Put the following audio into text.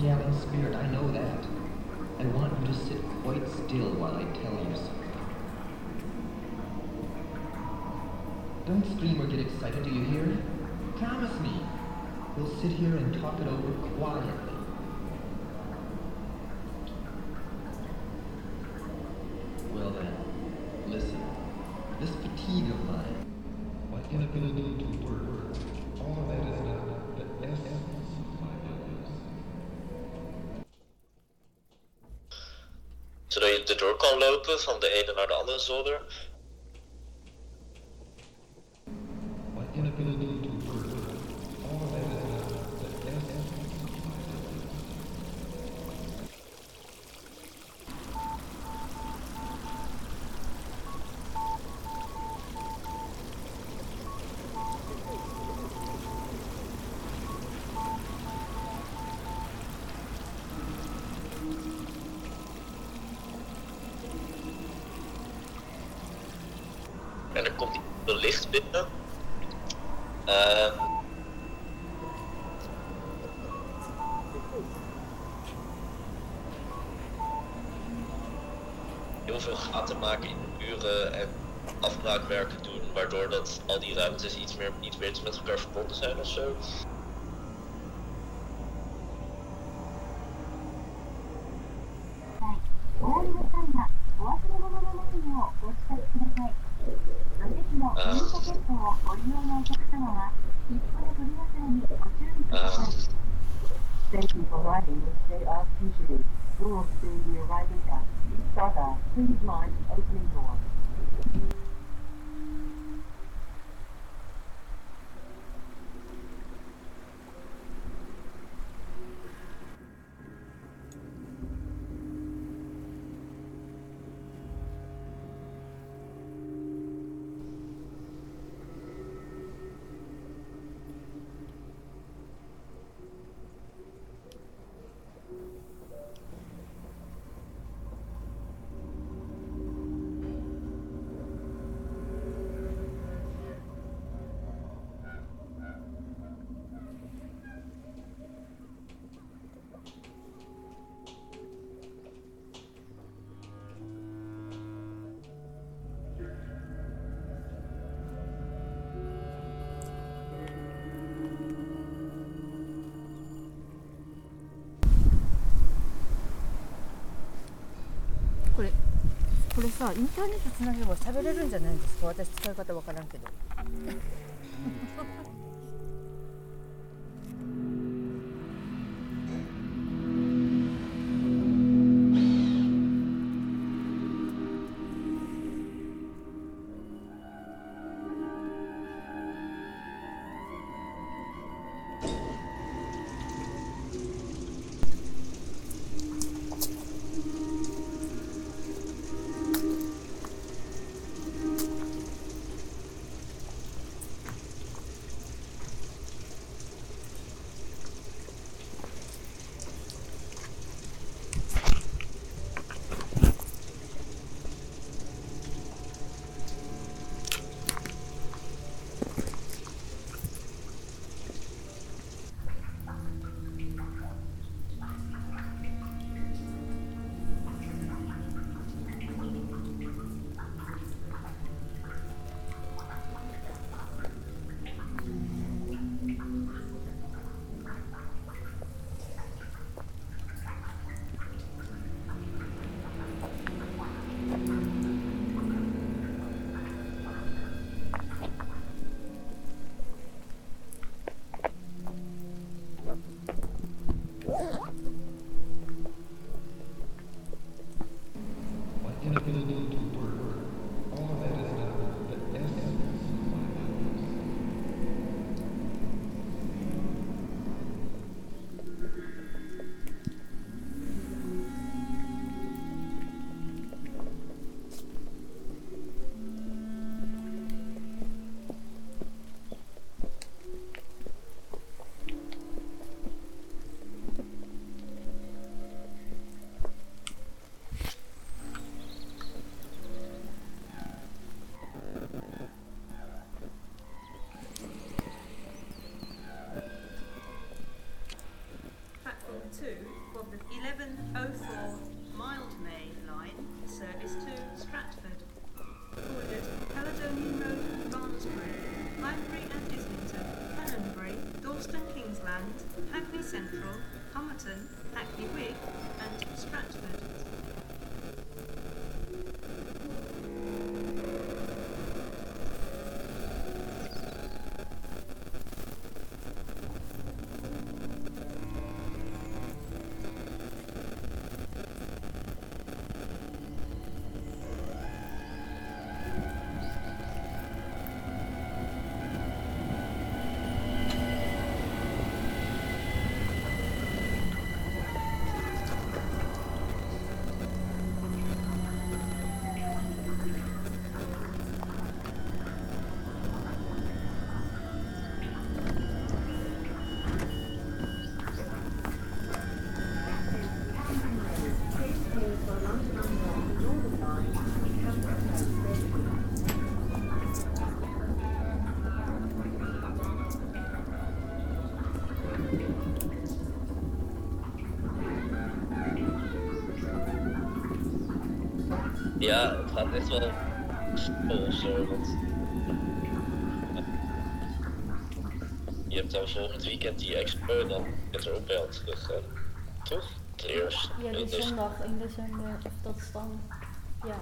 Gallant spirit, I know that. I want you to sit quite still while I tell you something. Don't scream or get excited, do you hear? Promise me. We'll sit here and talk it over quietly. Zodat je erdoor kan lopen van de ene naar de andere zolder. Komt veel licht binnen. Ehm heel veel gaten maken in de muren en afbraakwerken doen, waardoor dat al die ruimtes iets meer niet weten met elkaar verbonden zijn of zo. draw through see ID arriving You saw. Please mind れさインターネットつなげば喋れるんじゃないんですか？私使い方わからんけど。Hackney Central, Homerton, Hackney Wick, and Stratford. Ja, het gaat echt wel vol zo. Want je hebt dan volgend weekend die expo en dan er ook bij ons terug. hè? Toch? Het eerst. Ja, die Dus- zondag in december, of dat is dan, ja,